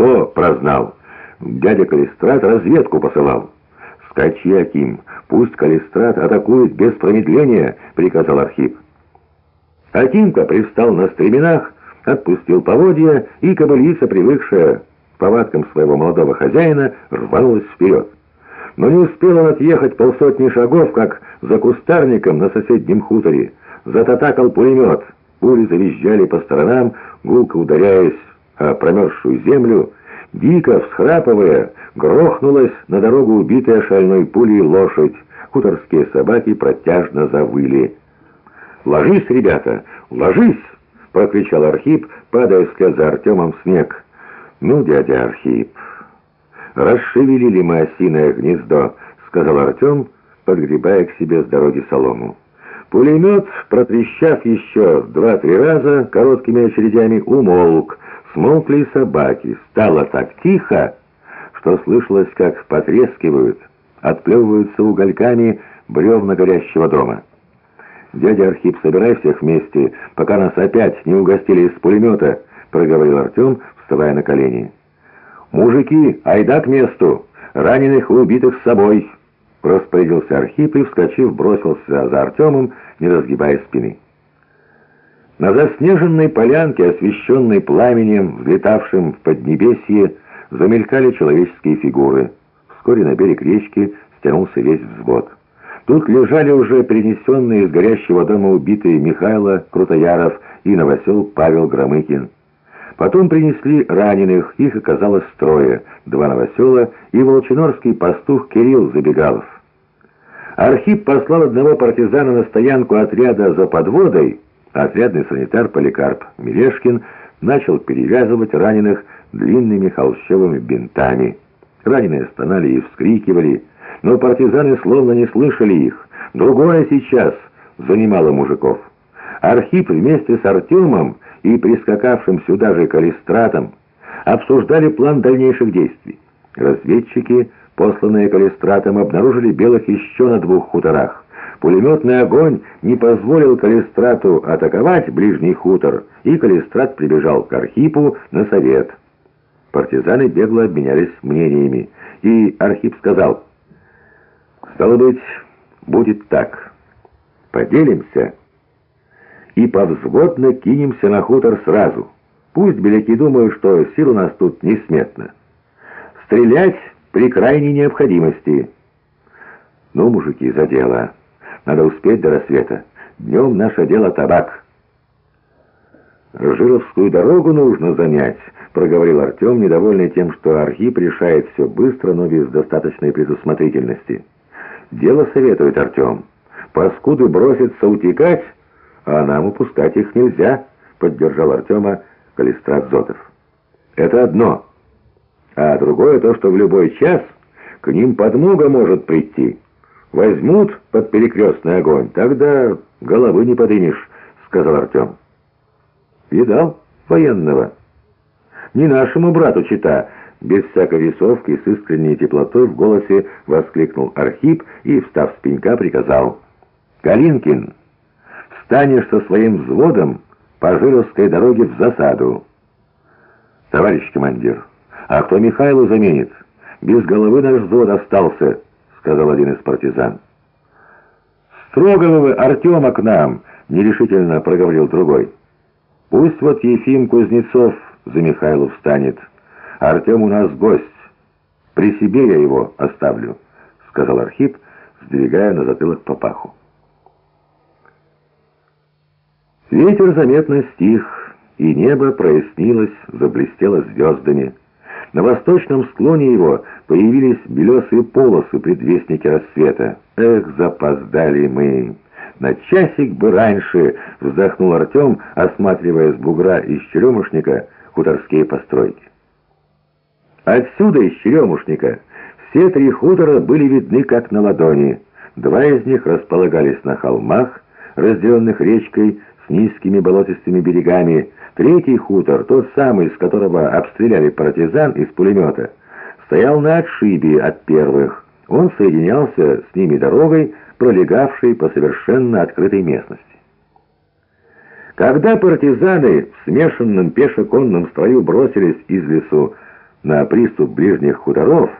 «Кто прознал?» «Дядя Калистрат разведку посылал». «Скачи, Аким, пусть Калистрат атакует без промедления», — приказал Архип. Акимка пристал на стременах, отпустил поводья, и кобылица, привыкшая к повадкам своего молодого хозяина, рванулась вперед. Но не успел он отъехать полсотни шагов, как за кустарником на соседнем хуторе зататакал пулемет. Пули завизжали по сторонам, гулко ударяясь о промерзшую землю. Дико всхрапывая, грохнулась на дорогу убитая шальной пулей лошадь. Хуторские собаки протяжно завыли. «Ложись, ребята, ложись!» — прокричал Архип, падая вслед за Артемом в снег. «Ну, дядя Архип, расшевелили мы осиное гнездо», — сказал Артем, подгребая к себе с дороги солому. Пулемет, протрещав еще два-три раза, короткими очередями умолк, смолкли собаки. Стало так тихо, что слышалось, как потрескивают, отплевываются угольками бревна горящего дома. «Дядя Архип, собирай всех вместе, пока нас опять не угостили из пулемета», — проговорил Артем, вставая на колени. «Мужики, айда к месту! Раненых и убитых с собой!» Распорядился Архип и, вскочив, бросился за Артемом, не разгибая спины. На заснеженной полянке, освещенной пламенем, взлетавшим в Поднебесье, замелькали человеческие фигуры. Вскоре на берег речки стянулся весь взвод. Тут лежали уже перенесенные из горящего дома убитые Михайло Крутояров и новосел Павел Громыкин. Потом принесли раненых, их оказалось трое, два новосела и волчинорский пастух Кирилл Забегалов. Архип послал одного партизана на стоянку отряда за подводой, отрядный санитар Поликарп Мелешкин начал перевязывать раненых длинными холщовыми бинтами. Раненые стонали и вскрикивали, но партизаны словно не слышали их. Другое сейчас занимало мужиков. Архип вместе с Артемом и прискакавшим сюда же Калистратом обсуждали план дальнейших действий. Разведчики, посланные Калистратом, обнаружили белых еще на двух хуторах. Пулеметный огонь не позволил Калистрату атаковать ближний хутор, и Калистрат прибежал к Архипу на совет. Партизаны бегло обменялись мнениями, и Архип сказал, «Стало быть, будет так. Поделимся» и повзводно кинемся на хутор сразу. Пусть беляки думают, что сил у нас тут несметно. Стрелять при крайней необходимости. Ну, мужики, за дело. Надо успеть до рассвета. Днем наше дело табак. «Жировскую дорогу нужно занять», — проговорил Артем, недовольный тем, что Архип решает все быстро, но без достаточной предусмотрительности. «Дело советует Артем. Паскуды бросятся утекать, а нам упускать их нельзя», — поддержал Артема Калистрат Зотов. «Это одно. А другое то, что в любой час к ним подмога может прийти. Возьмут под перекрестный огонь, тогда головы не подымешь», — сказал Артем. «Видал военного?» «Не нашему брату чита», — без всякой рисовки с искренней теплотой в голосе воскликнул Архип и, встав с пенька, приказал. «Калинкин!» станешь со своим взводом по Жировской дороге в засаду. Товарищ командир, а кто Михайлу заменит? Без головы наш взвод остался, сказал один из партизан. «Строгого вы, Артема, к нам!» — нерешительно проговорил другой. «Пусть вот Ефим Кузнецов за Михайлу встанет. Артем у нас гость. При себе я его оставлю», — сказал Архип, сдвигая на затылок папаху. Ветер заметно стих, и небо прояснилось, заблестело звездами. На восточном склоне его появились белесые полосы, предвестники рассвета. «Эх, запоздали мы!» «На часик бы раньше!» — вздохнул Артем, осматривая с бугра из черемушника хуторские постройки. Отсюда, из черемушника, все три хутора были видны как на ладони. Два из них располагались на холмах, разделенных речкой, низкими болотистыми берегами. Третий хутор, тот самый, с которого обстреляли партизан из пулемета, стоял на отшибе от первых. Он соединялся с ними дорогой, пролегавшей по совершенно открытой местности. Когда партизаны в смешанном пешеконном строю бросились из лесу на приступ ближних хуторов,